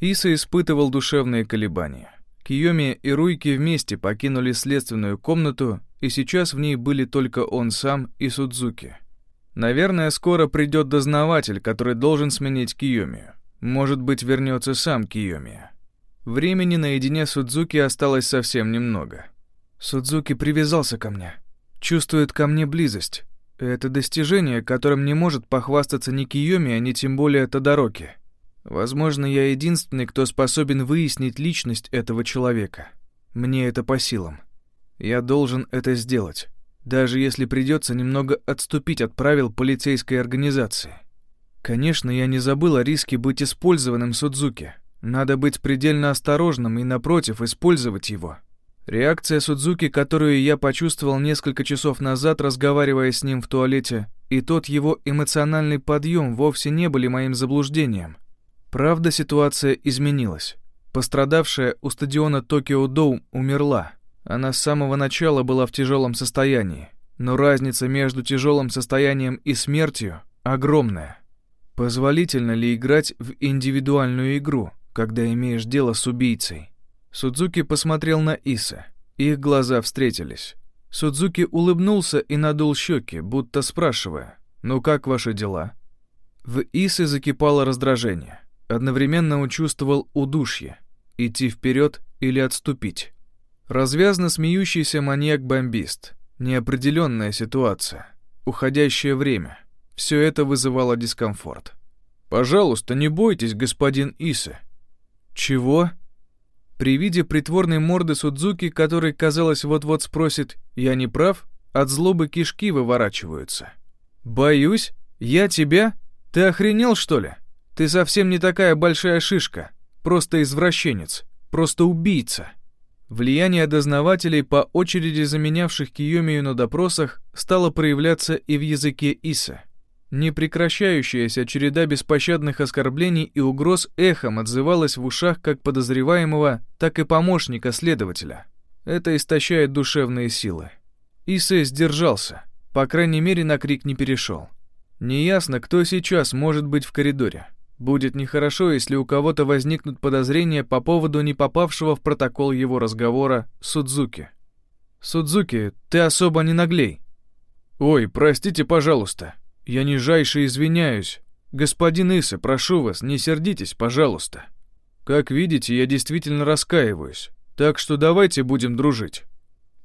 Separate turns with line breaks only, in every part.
Иса испытывал душевные колебания. Киоми и Руйки вместе покинули следственную комнату, и сейчас в ней были только он сам и Судзуки. Наверное, скоро придет дознаватель, который должен сменить Киоми. Может быть, вернется сам Киоми. Времени наедине Судзуки осталось совсем немного. Судзуки привязался ко мне. Чувствует ко мне близость. Это достижение, которым не может похвастаться ни Киоми, ни тем более Тодороки. Возможно, я единственный, кто способен выяснить личность этого человека. Мне это по силам. Я должен это сделать, даже если придется немного отступить от правил полицейской организации. Конечно, я не забыл о риске быть использованным Судзуки. Надо быть предельно осторожным и, напротив, использовать его. Реакция Судзуки, которую я почувствовал несколько часов назад, разговаривая с ним в туалете, и тот его эмоциональный подъем вовсе не были моим заблуждением — Правда, ситуация изменилась. Пострадавшая у стадиона Токио Доум умерла. Она с самого начала была в тяжелом состоянии. Но разница между тяжелым состоянием и смертью огромная. Позволительно ли играть в индивидуальную игру, когда имеешь дело с убийцей? Судзуки посмотрел на Иса. Их глаза встретились. Судзуки улыбнулся и надул щеки, будто спрашивая, «Ну как ваши дела?» В Исы закипало раздражение. Одновременно он чувствовал удушье, идти вперед или отступить. Развязно смеющийся маньяк-бомбист, неопределенная ситуация, уходящее время. Все это вызывало дискомфорт. «Пожалуйста, не бойтесь, господин Исе». «Чего?» При виде притворной морды Судзуки, который, казалось, вот-вот спросит «Я не прав?», от злобы кишки выворачиваются. «Боюсь? Я тебя? Ты охренел, что ли?» Ты совсем не такая большая шишка, просто извращенец, просто убийца. Влияние дознавателей, по очереди заменявших Киомию на допросах, стало проявляться и в языке Иса. Непрекращающаяся череда беспощадных оскорблений и угроз эхом отзывалась в ушах как подозреваемого, так и помощника следователя. Это истощает душевные силы. Иса сдержался, по крайней мере на крик не перешел. Неясно, кто сейчас может быть в коридоре. Будет нехорошо, если у кого-то возникнут подозрения по поводу не попавшего в протокол его разговора Судзуки. «Судзуки, ты особо не наглей». «Ой, простите, пожалуйста. Я нижайше извиняюсь. Господин Иса, прошу вас, не сердитесь, пожалуйста. Как видите, я действительно раскаиваюсь, так что давайте будем дружить».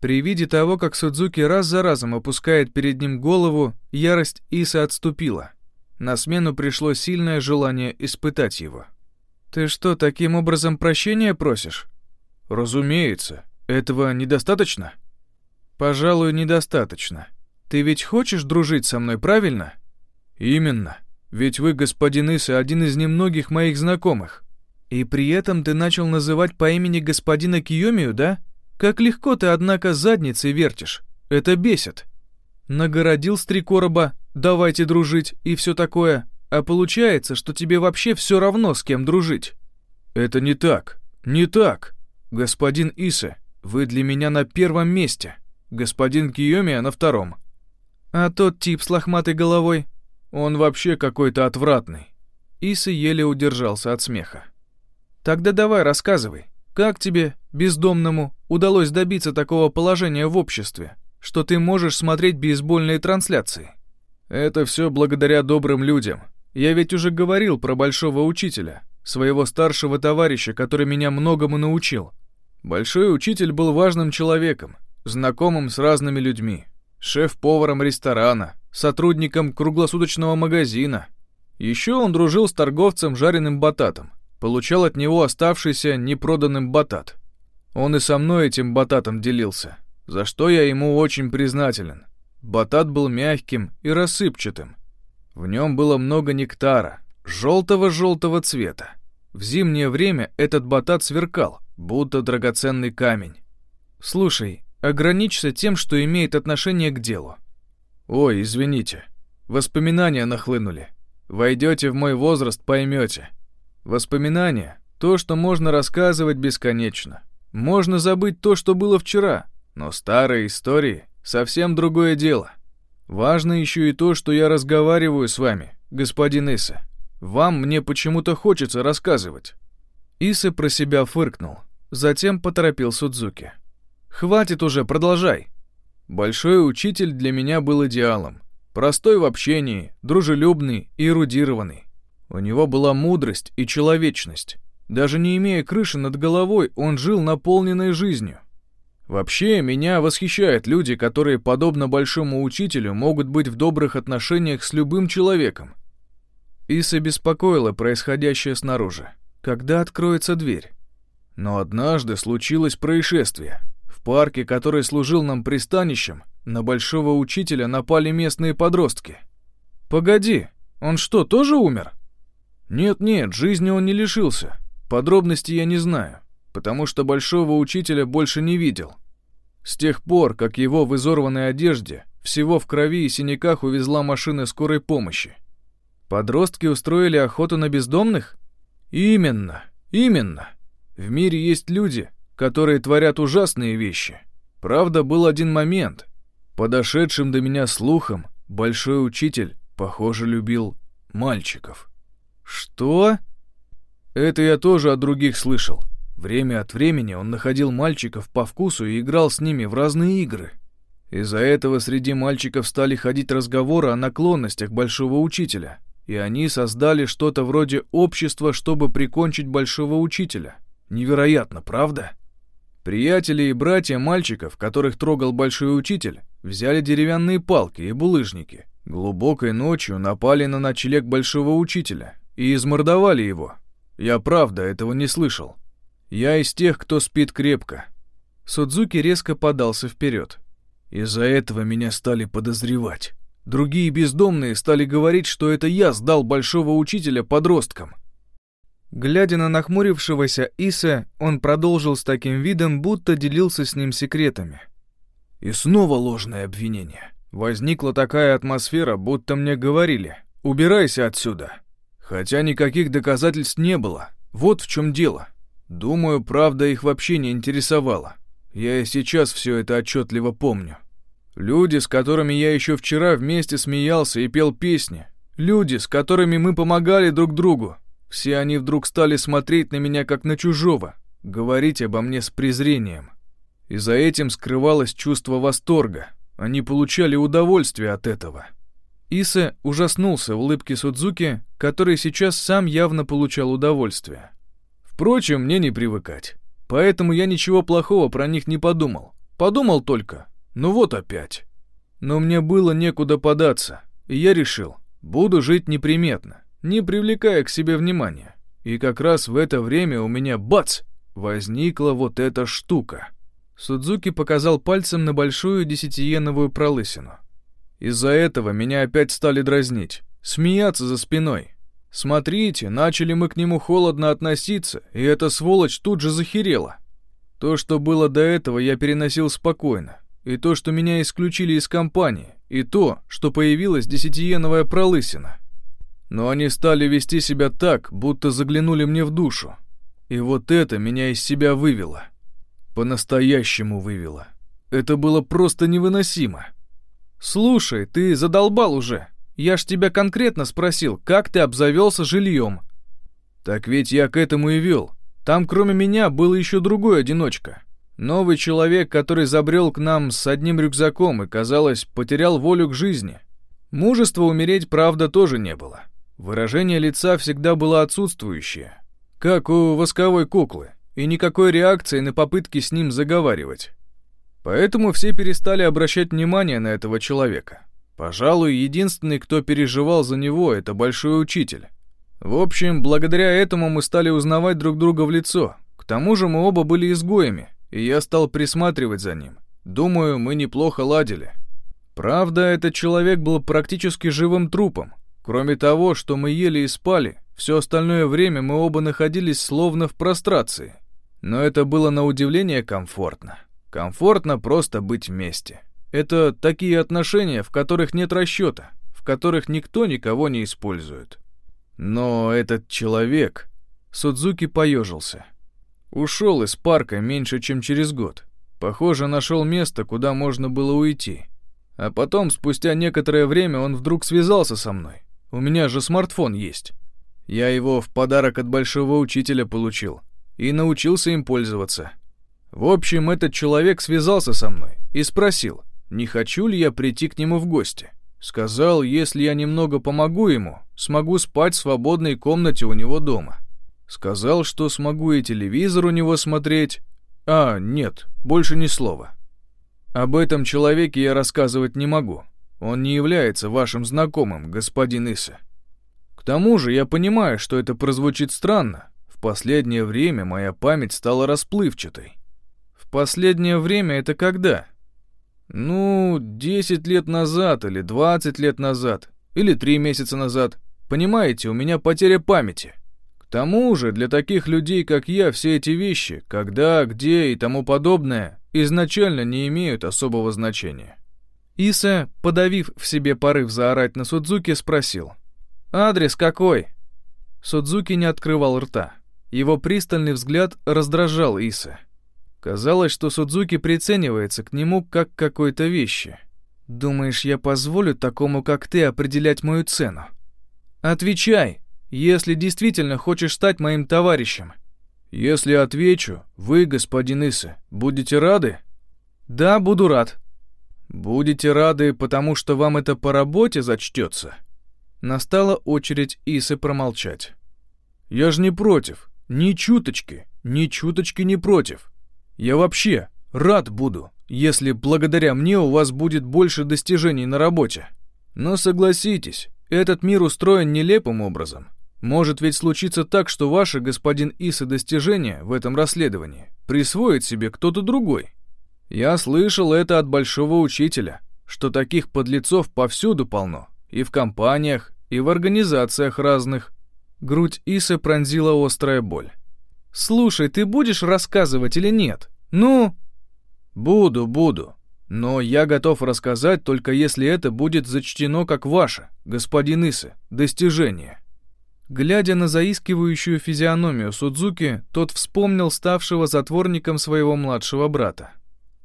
При виде того, как Судзуки раз за разом опускает перед ним голову, ярость Иса отступила. На смену пришло сильное желание испытать его. «Ты что, таким образом прощения просишь?» «Разумеется. Этого недостаточно?» «Пожалуй, недостаточно. Ты ведь хочешь дружить со мной, правильно?» «Именно. Ведь вы, господин Иса, один из немногих моих знакомых. И при этом ты начал называть по имени господина Киомию, да? Как легко ты, однако, задницей вертишь. Это бесит. Нагородил с три короба, давайте дружить и все такое, а получается, что тебе вообще все равно, с кем дружить. Это не так, не так. Господин Иса, вы для меня на первом месте, господин Киомия на втором. А тот тип с лохматой головой, он вообще какой-то отвратный. Иса еле удержался от смеха. Тогда давай рассказывай, как тебе, бездомному, удалось добиться такого положения в обществе? что ты можешь смотреть бейсбольные трансляции. Это все благодаря добрым людям. Я ведь уже говорил про большого учителя, своего старшего товарища, который меня многому научил. Большой учитель был важным человеком, знакомым с разными людьми, шеф-поваром ресторана, сотрудником круглосуточного магазина. Еще он дружил с торговцем жареным бататом, получал от него оставшийся непроданным батат. Он и со мной этим бататом делился за что я ему очень признателен. Батат был мягким и рассыпчатым. В нем было много нектара, желтого-желтого цвета. В зимнее время этот батат сверкал, будто драгоценный камень. «Слушай, ограничься тем, что имеет отношение к делу». «Ой, извините. Воспоминания нахлынули. Войдете в мой возраст, поймете. Воспоминания — то, что можно рассказывать бесконечно. Можно забыть то, что было вчера, но старые истории — совсем другое дело. Важно еще и то, что я разговариваю с вами, господин Иса. Вам мне почему-то хочется рассказывать. Исы про себя фыркнул, затем поторопил Судзуки. «Хватит уже, продолжай!» Большой учитель для меня был идеалом. Простой в общении, дружелюбный и эрудированный. У него была мудрость и человечность. Даже не имея крыши над головой, он жил наполненной жизнью. Вообще, меня восхищают люди, которые, подобно большому учителю, могут быть в добрых отношениях с любым человеком. Иса беспокоила происходящее снаружи. Когда откроется дверь? Но однажды случилось происшествие. В парке, который служил нам пристанищем, на большого учителя напали местные подростки. «Погоди, он что, тоже умер?» «Нет-нет, жизни он не лишился. Подробностей я не знаю, потому что большого учителя больше не видел. С тех пор, как его в изорванной одежде, всего в крови и синяках увезла машина скорой помощи. Подростки устроили охоту на бездомных? Именно, именно. В мире есть люди, которые творят ужасные вещи. Правда, был один момент. Подошедшим до меня слухом, большой учитель, похоже, любил мальчиков. Что? Это я тоже от других слышал. Время от времени он находил мальчиков по вкусу и играл с ними в разные игры. Из-за этого среди мальчиков стали ходить разговоры о наклонностях большого учителя, и они создали что-то вроде общества, чтобы прикончить большого учителя. Невероятно, правда? Приятели и братья мальчиков, которых трогал большой учитель, взяли деревянные палки и булыжники. Глубокой ночью напали на ночлег большого учителя и измордовали его. Я правда этого не слышал. Я из тех, кто спит крепко. Судзуки резко подался вперед. Из-за этого меня стали подозревать. Другие бездомные стали говорить, что это я сдал большого учителя подросткам. Глядя на нахмурившегося Иса, он продолжил с таким видом, будто делился с ним секретами. И снова ложное обвинение. Возникла такая атмосфера, будто мне говорили «убирайся отсюда». Хотя никаких доказательств не было. Вот в чем дело. Думаю, правда их вообще не интересовала. Я и сейчас все это отчетливо помню. Люди, с которыми я еще вчера вместе смеялся и пел песни. Люди, с которыми мы помогали друг другу. Все они вдруг стали смотреть на меня как на чужого, говорить обо мне с презрением. И за этим скрывалось чувство восторга. Они получали удовольствие от этого. Иса ужаснулся улыбке Судзуки, который сейчас сам явно получал удовольствие. Впрочем, мне не привыкать. Поэтому я ничего плохого про них не подумал. Подумал только, ну вот опять. Но мне было некуда податься, и я решил, буду жить неприметно, не привлекая к себе внимания. И как раз в это время у меня, бац, возникла вот эта штука. Судзуки показал пальцем на большую десятиеновую пролысину. Из-за этого меня опять стали дразнить, смеяться за спиной, Смотрите, начали мы к нему холодно относиться, и эта сволочь тут же захерела. То, что было до этого, я переносил спокойно. И то, что меня исключили из компании, и то, что появилась десятиеновая пролысина. Но они стали вести себя так, будто заглянули мне в душу. И вот это меня из себя вывело. По-настоящему вывело. Это было просто невыносимо. «Слушай, ты задолбал уже», я ж тебя конкретно спросил, как ты обзавелся жильем. Так ведь я к этому и вел. Там кроме меня был еще другой одиночка. Новый человек, который забрел к нам с одним рюкзаком и, казалось, потерял волю к жизни. Мужества умереть, правда, тоже не было. Выражение лица всегда было отсутствующее, как у восковой куклы, и никакой реакции на попытки с ним заговаривать. Поэтому все перестали обращать внимание на этого человека. Пожалуй, единственный, кто переживал за него, это большой учитель. В общем, благодаря этому мы стали узнавать друг друга в лицо. К тому же мы оба были изгоями, и я стал присматривать за ним. Думаю, мы неплохо ладили. Правда, этот человек был практически живым трупом. Кроме того, что мы ели и спали, все остальное время мы оба находились словно в прострации. Но это было на удивление комфортно. Комфортно просто быть вместе. Это такие отношения, в которых нет расчета, в которых никто никого не использует. Но этот человек... Судзуки поежился. Ушел из парка меньше, чем через год. Похоже, нашел место, куда можно было уйти. А потом, спустя некоторое время, он вдруг связался со мной. У меня же смартфон есть. Я его в подарок от большого учителя получил. и научился им пользоваться. В общем, этот человек связался со мной и спросил, не хочу ли я прийти к нему в гости. Сказал, если я немного помогу ему, смогу спать в свободной комнате у него дома. Сказал, что смогу и телевизор у него смотреть. А, нет, больше ни слова. Об этом человеке я рассказывать не могу. Он не является вашим знакомым, господин Иса. К тому же я понимаю, что это прозвучит странно. В последнее время моя память стала расплывчатой. В последнее время это когда? Ну, 10 лет назад или 20 лет назад, или 3 месяца назад. Понимаете, у меня потеря памяти. К тому же, для таких людей, как я, все эти вещи, когда, где и тому подобное, изначально не имеют особого значения. Иса, подавив в себе порыв заорать на Судзуки, спросил. «Адрес какой?» Судзуки не открывал рта. Его пристальный взгляд раздражал Иса. Казалось, что Судзуки приценивается к нему как к какой-то вещи. «Думаешь, я позволю такому, как ты, определять мою цену?» «Отвечай, если действительно хочешь стать моим товарищем». «Если отвечу, вы, господин Иса, будете рады?» «Да, буду рад», «Будете рады, потому что вам это по работе зачтется?» Настала очередь Исы промолчать. «Я ж не против. Ни чуточки, ни чуточки не против. Я вообще рад буду, если благодаря мне у вас будет больше достижений на работе. Но согласитесь, этот мир устроен нелепым образом. Может ведь случиться так, что ваше, господин Иса, достижение в этом расследовании присвоит себе кто-то другой. Я слышал это от большого учителя, что таких подлецов повсюду полно, и в компаниях, и в организациях разных. Грудь Исы пронзила острая боль. «Слушай, ты будешь рассказывать или нет? Ну?» «Буду, буду. Но я готов рассказать, только если это будет зачтено как ваше, господин Исы, достижение». Глядя на заискивающую физиономию Судзуки, тот вспомнил ставшего затворником своего младшего брата.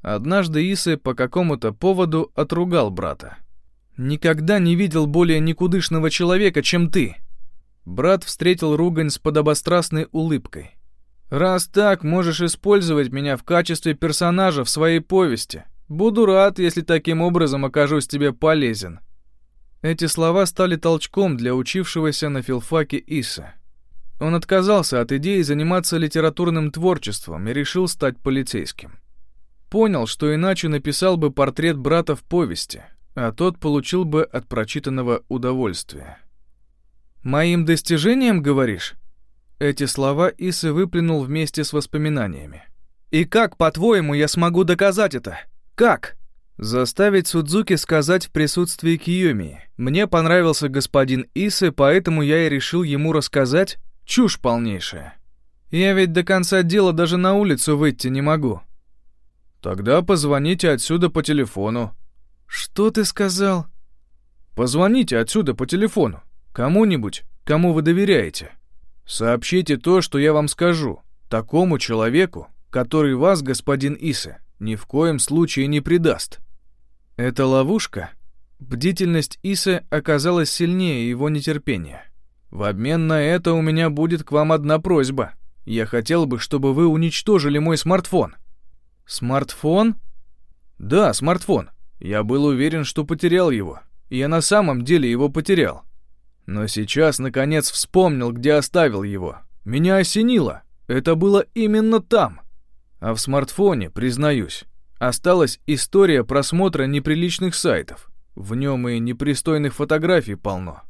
Однажды Исы по какому-то поводу отругал брата. «Никогда не видел более никудышного человека, чем ты!» Брат встретил ругань с подобострастной улыбкой. «Раз так, можешь использовать меня в качестве персонажа в своей повести. Буду рад, если таким образом окажусь тебе полезен». Эти слова стали толчком для учившегося на филфаке Иса. Он отказался от идеи заниматься литературным творчеством и решил стать полицейским. Понял, что иначе написал бы портрет брата в повести, а тот получил бы от прочитанного удовольствие. «Моим достижением, говоришь?» Эти слова Исы выплюнул вместе с воспоминаниями. «И как, по-твоему, я смогу доказать это? Как?» Заставить Судзуки сказать в присутствии Киyomi. «Мне понравился господин Исы, поэтому я и решил ему рассказать. Чушь полнейшая. Я ведь до конца дела даже на улицу выйти не могу. Тогда позвоните отсюда по телефону. Что ты сказал? Позвоните отсюда по телефону. Кому-нибудь, кому вы доверяете. Сообщите то, что я вам скажу, такому человеку, который вас, господин Иса, ни в коем случае не предаст. Это ловушка? Бдительность Исы оказалась сильнее его нетерпения. В обмен на это у меня будет к вам одна просьба. Я хотел бы, чтобы вы уничтожили мой смартфон. «Смартфон?» «Да, смартфон. Я был уверен, что потерял его. Я на самом деле его потерял. Но сейчас, наконец, вспомнил, где оставил его. Меня осенило. Это было именно там. А в смартфоне, признаюсь, осталась история просмотра неприличных сайтов. В нем и непристойных фотографий полно.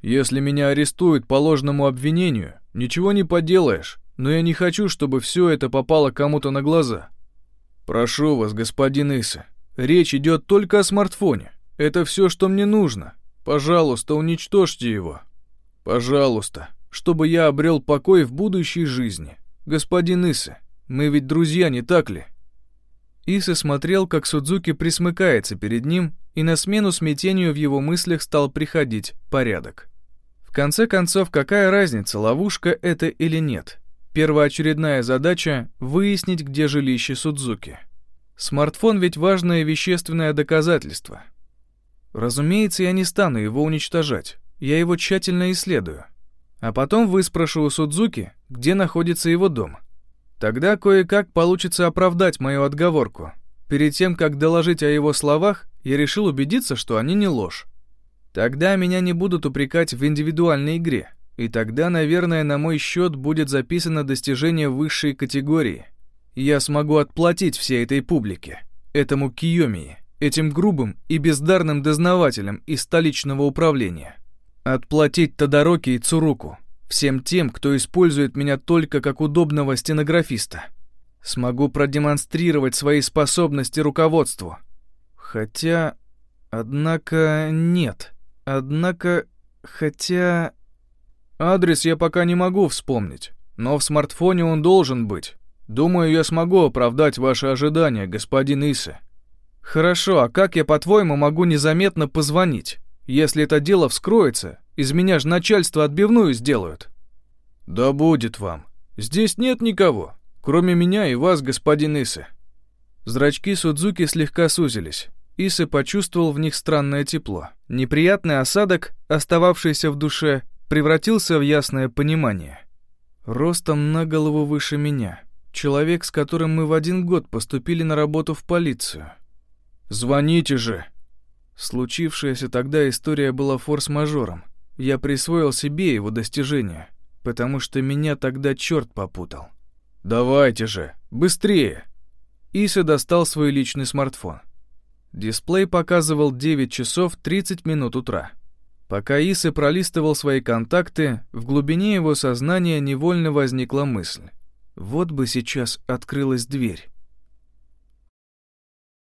Если меня арестуют по ложному обвинению, ничего не поделаешь, но я не хочу, чтобы все это попало кому-то на глаза. «Прошу вас, господин Иса, речь идет только о смартфоне. Это все, что мне нужно. Пожалуйста, уничтожьте его. Пожалуйста, чтобы я обрел покой в будущей жизни. Господин Иса, мы ведь друзья, не так ли?» Иса смотрел, как Судзуки присмыкается перед ним, и на смену смятению в его мыслях стал приходить порядок. В конце концов, какая разница, ловушка это или нет? Первоочередная задача — выяснить, где жилище Судзуки. Смартфон ведь важное вещественное доказательство. Разумеется, я не стану его уничтожать. Я его тщательно исследую. А потом выспрошу у Судзуки, где находится его дом. Тогда кое-как получится оправдать мою отговорку. Перед тем, как доложить о его словах, я решил убедиться, что они не ложь. Тогда меня не будут упрекать в индивидуальной игре, и тогда, наверное, на мой счет будет записано достижение высшей категории. Я смогу отплатить всей этой публике, этому Киомии, этим грубым и бездарным дознавателям из столичного управления. Отплатить Тодороки и Цуруку, всем тем, кто использует меня только как удобного стенографиста. Смогу продемонстрировать свои способности руководству. Хотя... Однако нет. Однако... Хотя... Адрес я пока не могу вспомнить, но в смартфоне он должен быть. Думаю, я смогу оправдать ваши ожидания, господин Исы. Хорошо, а как я, по-твоему, могу незаметно позвонить? Если это дело вскроется, из меня же начальство отбивную сделают. Да будет вам. Здесь нет никого, кроме меня и вас, господин Исы. Зрачки Судзуки слегка сузились. Исы почувствовал в них странное тепло. Неприятный осадок, остававшийся в душе, превратился в ясное понимание. Ростом на голову выше меня. Человек, с которым мы в один год поступили на работу в полицию. «Звоните же!» Случившаяся тогда история была форс-мажором. Я присвоил себе его достижения, потому что меня тогда черт попутал. «Давайте же, быстрее!» Иса достал свой личный смартфон. Дисплей показывал 9 часов 30 минут утра. Пока Иса пролистывал свои контакты, в глубине его сознания невольно возникла мысль. Вот бы сейчас открылась дверь.